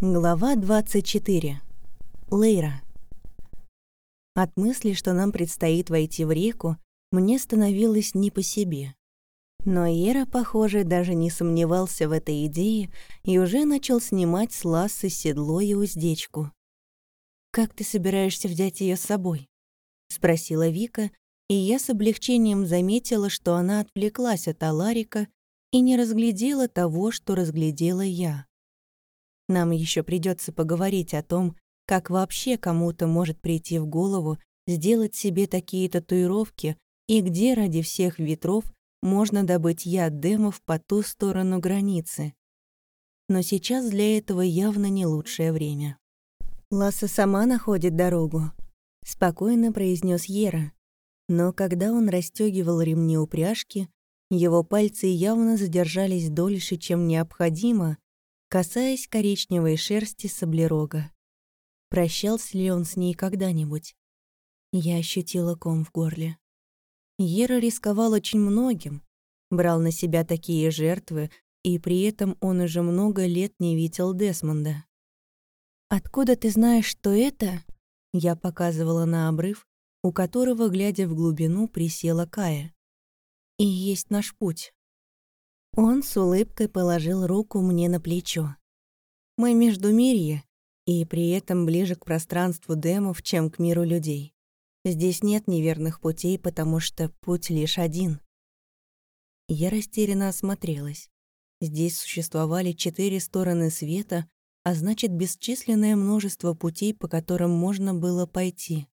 Глава 24. Лейра. От мысли, что нам предстоит войти в реку, мне становилось не по себе. Но Ера, похоже, даже не сомневался в этой идее и уже начал снимать с Лассы седло и уздечку. «Как ты собираешься взять ее с собой?» — спросила Вика, и я с облегчением заметила, что она отвлеклась от Аларика и не разглядела того, что разглядела я. Нам еще придется поговорить о том, как вообще кому-то может прийти в голову сделать себе такие татуировки и где ради всех ветров можно добыть яд демов по ту сторону границы. Но сейчас для этого явно не лучшее время. «Ласса сама находит дорогу», — спокойно произнес Ера. Но когда он расстегивал ремни упряжки, его пальцы явно задержались дольше, чем необходимо, касаясь коричневой шерсти саблерога. Прощался ли он с ней когда-нибудь? Я ощутила ком в горле. Ера рисковал очень многим, брал на себя такие жертвы, и при этом он уже много лет не видел Десмонда. «Откуда ты знаешь, что это?» Я показывала на обрыв, у которого, глядя в глубину, присела Кая. «И есть наш путь». Он с улыбкой положил руку мне на плечо. Мы между мирье, и при этом ближе к пространству демов, чем к миру людей. Здесь нет неверных путей, потому что путь лишь один. Я растерянно осмотрелась. Здесь существовали четыре стороны света, а значит, бесчисленное множество путей, по которым можно было пойти.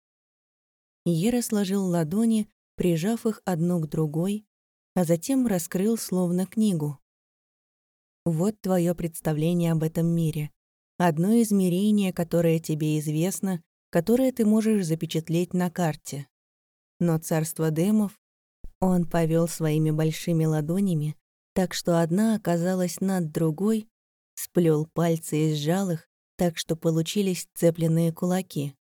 Ера сложил ладони, прижав их одну к другой, а затем раскрыл словно книгу. Вот твое представление об этом мире. Одно измерение, которое тебе известно, которое ты можешь запечатлеть на карте. Но царство демов он повел своими большими ладонями, так что одна оказалась над другой, сплел пальцы и сжал их, так что получились цепленные кулаки.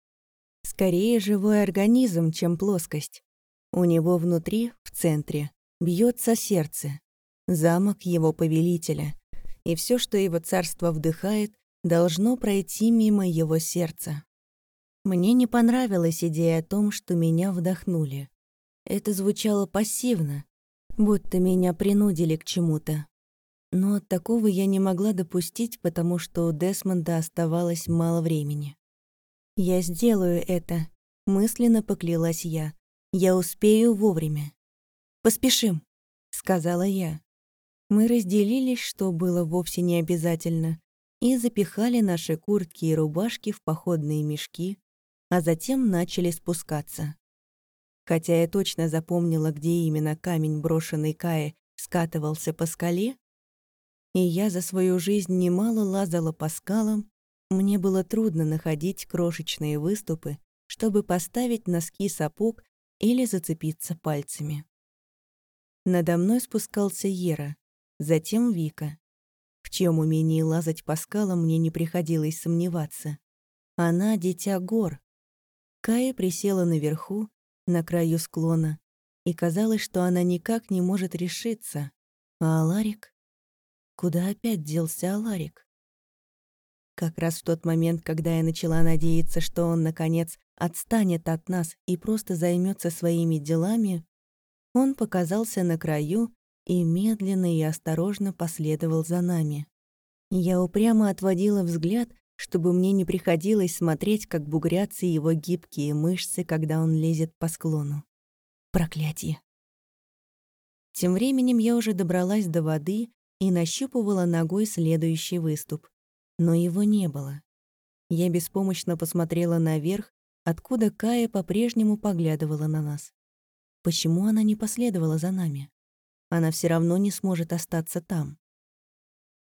Скорее живой организм, чем плоскость. У него внутри, в центре, бьется сердце, замок его повелителя, и все, что его царство вдыхает, должно пройти мимо его сердца. Мне не понравилась идея о том, что меня вдохнули. Это звучало пассивно, будто меня принудили к чему-то. Но такого я не могла допустить, потому что у Десмонда оставалось мало времени. «Я сделаю это», — мысленно поклялась я. «Я успею вовремя». «Поспешим», — сказала я. Мы разделились, что было вовсе не обязательно, и запихали наши куртки и рубашки в походные мешки, а затем начали спускаться. Хотя я точно запомнила, где именно камень, брошенный Кае, скатывался по скале, и я за свою жизнь немало лазала по скалам, мне было трудно находить крошечные выступы, чтобы поставить носки сапог или зацепиться пальцами. Надо мной спускался Ера, затем Вика. В чьем умении лазать по скалам мне не приходилось сомневаться. Она — дитя гор. Кая присела наверху, на краю склона, и казалось, что она никак не может решиться. А Аларик? Куда опять делся Аларик? Как раз в тот момент, когда я начала надеяться, что он, наконец, отстанет от нас и просто займется своими делами, он показался на краю и медленно и осторожно последовал за нами. Я упрямо отводила взгляд, чтобы мне не приходилось смотреть, как бугрятся его гибкие мышцы, когда он лезет по склону. Проклятие. Тем временем я уже добралась до воды и нащупывала ногой следующий выступ. Но его не было. Я беспомощно посмотрела наверх, откуда Кая по-прежнему поглядывала на нас. Почему она не последовала за нами? Она все равно не сможет остаться там.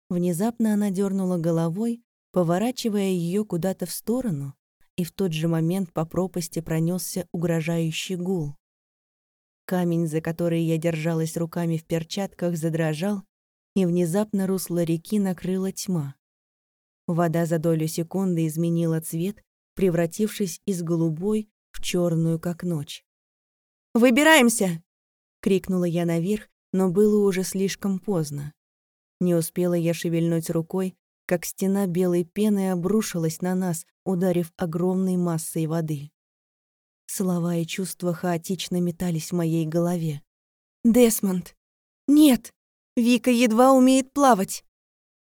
Внезапно она дернула головой, поворачивая ее куда-то в сторону, и в тот же момент по пропасти пронесся угрожающий гул. Камень, за который я держалась руками в перчатках, задрожал, и внезапно русло реки накрыла тьма. Вода за долю секунды изменила цвет, превратившись из голубой в черную, как ночь. «Выбираемся!» — крикнула я наверх, но было уже слишком поздно. Не успела я шевельнуть рукой, как стена белой пены обрушилась на нас, ударив огромной массой воды. Слова и чувства хаотично метались в моей голове. «Десмонд! Нет! Вика едва умеет плавать!»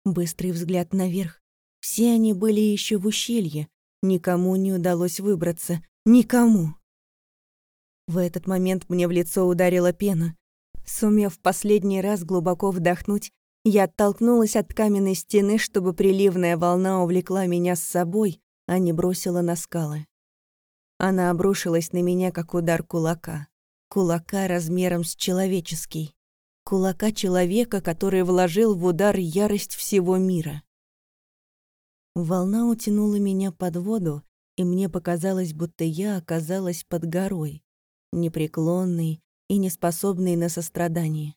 Быстрый взгляд наверх. Все они были еще в ущелье. Никому не удалось выбраться. Никому. В этот момент мне в лицо ударила пена. Сумев последний раз глубоко вдохнуть, я оттолкнулась от каменной стены, чтобы приливная волна увлекла меня с собой, а не бросила на скалы. Она обрушилась на меня, как удар кулака. Кулака размером с человеческий. Кулака человека, который вложил в удар ярость всего мира. Волна утянула меня под воду, и мне показалось, будто я оказалась под горой, непреклонной и неспособной на сострадание.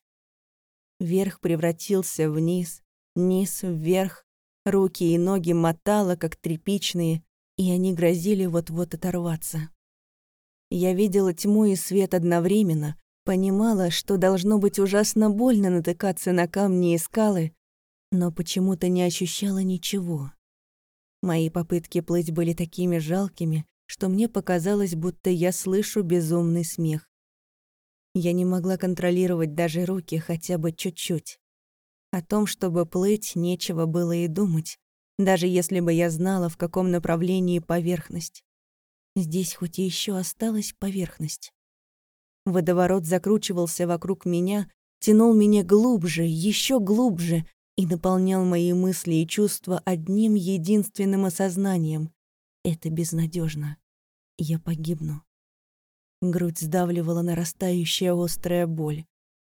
Верх превратился в низ, низ вверх, руки и ноги мотало, как тряпичные, и они грозили вот-вот оторваться. Я видела тьму и свет одновременно, понимала, что должно быть ужасно больно натыкаться на камни и скалы, но почему-то не ощущала ничего. Мои попытки плыть были такими жалкими, что мне показалось, будто я слышу безумный смех. Я не могла контролировать даже руки хотя бы чуть-чуть. О том, чтобы плыть, нечего было и думать, даже если бы я знала, в каком направлении поверхность. Здесь хоть и еще осталась поверхность. Водоворот закручивался вокруг меня, тянул меня глубже, еще глубже и наполнял мои мысли и чувства одним единственным осознанием. Это безнадежно. Я погибну. Грудь сдавливала нарастающая острая боль.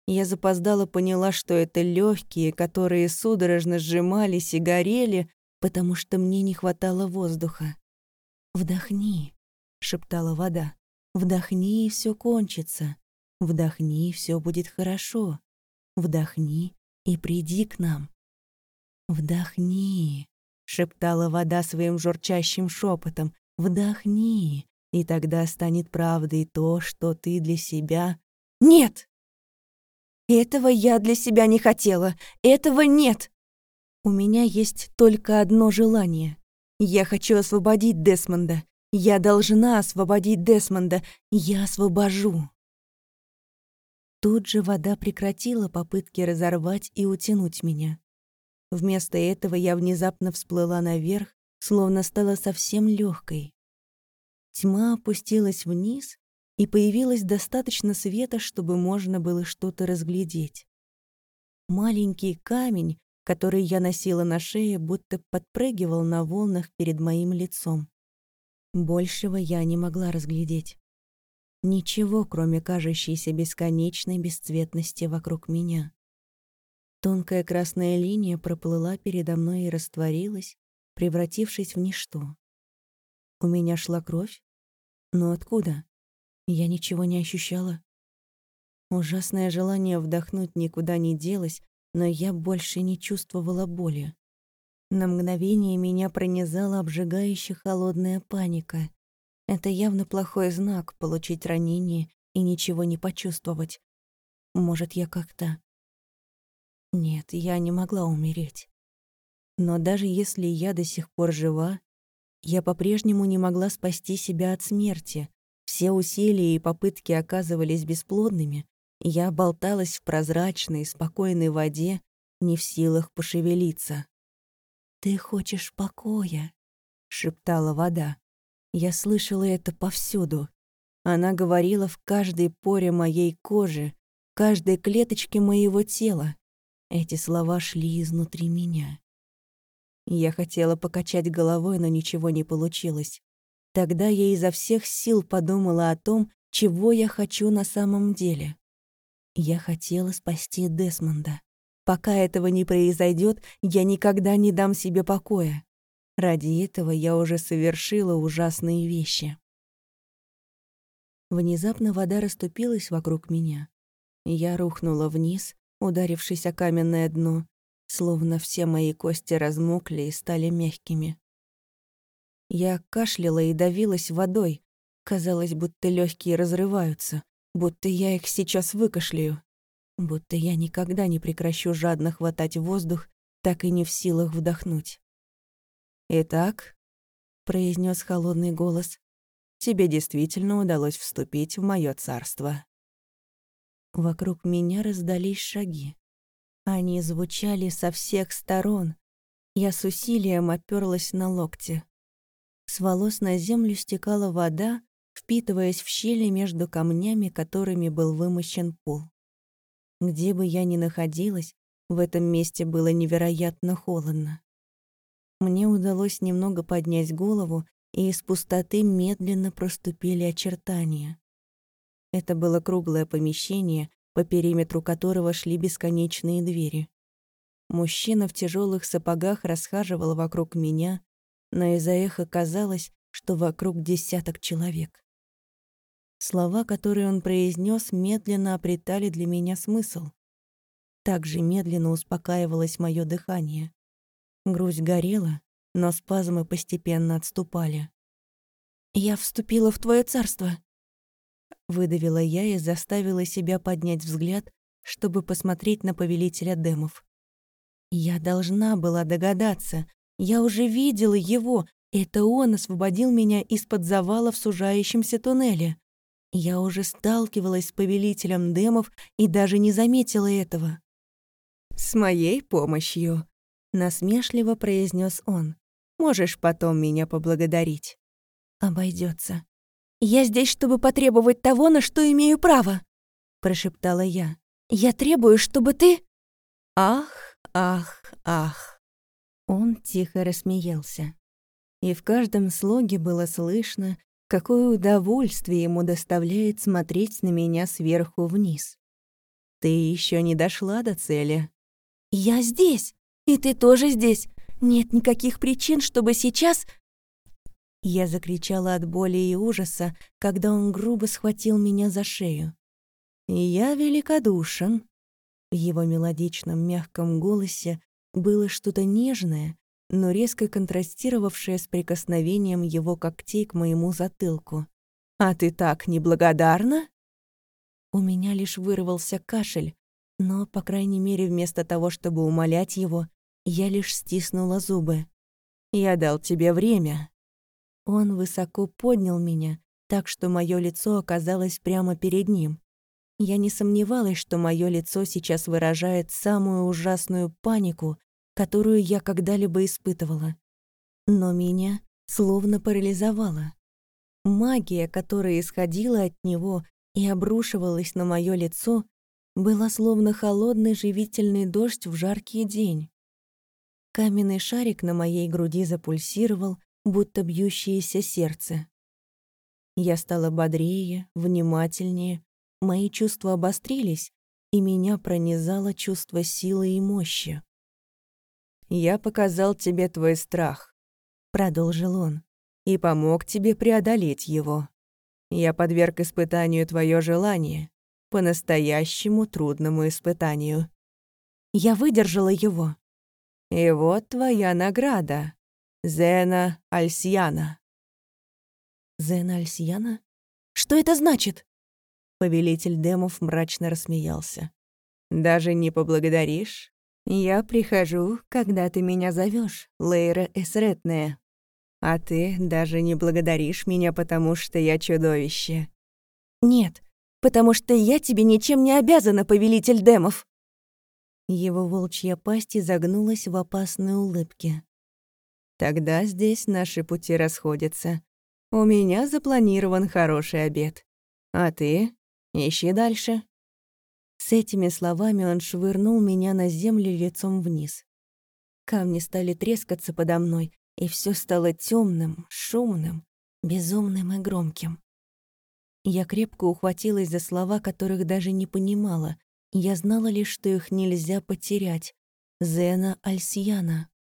Я запоздала поняла, что это легкие, которые судорожно сжимались и горели, потому что мне не хватало воздуха. «Вдохни», — шептала вода. «Вдохни, и все кончится. Вдохни, и все будет хорошо. Вдохни и приди к нам». «Вдохни», — шептала вода своим журчащим шепотом. «Вдохни, и тогда станет правдой то, что ты для себя... Нет! Этого я для себя не хотела. Этого нет. У меня есть только одно желание. Я хочу освободить Десмонда. Я должна освободить Десмонда. Я освобожу. Тут же вода прекратила попытки разорвать и утянуть меня. Вместо этого я внезапно всплыла наверх, словно стала совсем легкой. Тьма опустилась вниз, и появилось достаточно света, чтобы можно было что-то разглядеть. Маленький камень, который я носила на шее, будто подпрыгивал на волнах перед моим лицом. Большего я не могла разглядеть. Ничего, кроме кажущейся бесконечной бесцветности вокруг меня. Тонкая красная линия проплыла передо мной и растворилась, превратившись в ничто. У меня шла кровь? Но откуда? Я ничего не ощущала. Ужасное желание вдохнуть никуда не делось, но я больше не чувствовала боли. На мгновение меня пронизала обжигающая холодная паника. Это явно плохой знак — получить ранение и ничего не почувствовать. Может, я как-то... Нет, я не могла умереть. Но даже если я до сих пор жива, я по-прежнему не могла спасти себя от смерти. Все усилия и попытки оказывались бесплодными. Я болталась в прозрачной, спокойной воде, не в силах пошевелиться. «Ты хочешь покоя?» — шептала вода. Я слышала это повсюду. Она говорила в каждой поре моей кожи, каждой клеточке моего тела. Эти слова шли изнутри меня. Я хотела покачать головой, но ничего не получилось. Тогда я изо всех сил подумала о том, чего я хочу на самом деле. Я хотела спасти Десмонда. Пока этого не произойдет, я никогда не дам себе покоя. Ради этого я уже совершила ужасные вещи. Внезапно вода расступилась вокруг меня. Я рухнула вниз, ударившись о каменное дно, словно все мои кости размокли и стали мягкими. Я кашляла и давилась водой. Казалось, будто легкие разрываются, будто я их сейчас выкашляю, будто я никогда не прекращу жадно хватать воздух так и не в силах вдохнуть. «Итак», — произнес холодный голос, — «тебе действительно удалось вступить в мое царство». Вокруг меня раздались шаги. Они звучали со всех сторон. Я с усилием оперлась на локти. С волос на землю стекала вода, впитываясь в щели между камнями, которыми был вымощен пол. Где бы я ни находилась, в этом месте было невероятно холодно. Мне удалось немного поднять голову, и из пустоты медленно проступили очертания. Это было круглое помещение, по периметру которого шли бесконечные двери. Мужчина в тяжелых сапогах расхаживал вокруг меня, но из-за эха казалось, что вокруг десяток человек. Слова, которые он произнес, медленно обретали для меня смысл. Также медленно успокаивалось мое дыхание. Грудь горела, но спазмы постепенно отступали. «Я вступила в твое царство», — выдавила я и заставила себя поднять взгляд, чтобы посмотреть на повелителя демов. Я должна была догадаться. Я уже видела его. Это он освободил меня из-под завала в сужающемся туннеле. Я уже сталкивалась с повелителем демов и даже не заметила этого. «С моей помощью», — насмешливо произнес он. «Можешь потом меня поблагодарить». Обойдется. «Я здесь, чтобы потребовать того, на что имею право», — прошептала я. «Я требую, чтобы ты...» «Ах, ах, ах». Он тихо рассмеялся. И в каждом слоге было слышно, Какое удовольствие ему доставляет смотреть на меня сверху вниз. Ты еще не дошла до цели. Я здесь, и ты тоже здесь. Нет никаких причин, чтобы сейчас... Я закричала от боли и ужаса, когда он грубо схватил меня за шею. «Я великодушен». В его мелодичном мягком голосе было что-то нежное, но резко контрастировавшая с прикосновением его когтей к моему затылку. «А ты так неблагодарна?» У меня лишь вырвался кашель, но, по крайней мере, вместо того, чтобы умолять его, я лишь стиснула зубы. «Я дал тебе время». Он высоко поднял меня, так что мое лицо оказалось прямо перед ним. Я не сомневалась, что мое лицо сейчас выражает самую ужасную панику, которую я когда-либо испытывала. Но меня словно парализовала. Магия, которая исходила от него и обрушивалась на мое лицо, была словно холодный живительный дождь в жаркий день. Каменный шарик на моей груди запульсировал, будто бьющееся сердце. Я стала бодрее, внимательнее, мои чувства обострились, и меня пронизало чувство силы и мощи. «Я показал тебе твой страх», — продолжил он, «и помог тебе преодолеть его. Я подверг испытанию твое желание, по-настоящему трудному испытанию. Я выдержала его. И вот твоя награда, Зена Альсьяна». «Зена Альсьяна? Что это значит?» Повелитель демов мрачно рассмеялся. «Даже не поблагодаришь?» «Я прихожу, когда ты меня зовешь, Лейра Эсретная. А ты даже не благодаришь меня, потому что я чудовище». «Нет, потому что я тебе ничем не обязана, повелитель демов». Его волчья пасть изогнулась в опасной улыбке. «Тогда здесь наши пути расходятся. У меня запланирован хороший обед. А ты ищи дальше». С этими словами он швырнул меня на землю лицом вниз. Камни стали трескаться подо мной, и все стало темным, шумным, безумным и громким. Я крепко ухватилась за слова, которых даже не понимала. Я знала лишь, что их нельзя потерять. Зена Альсьяна.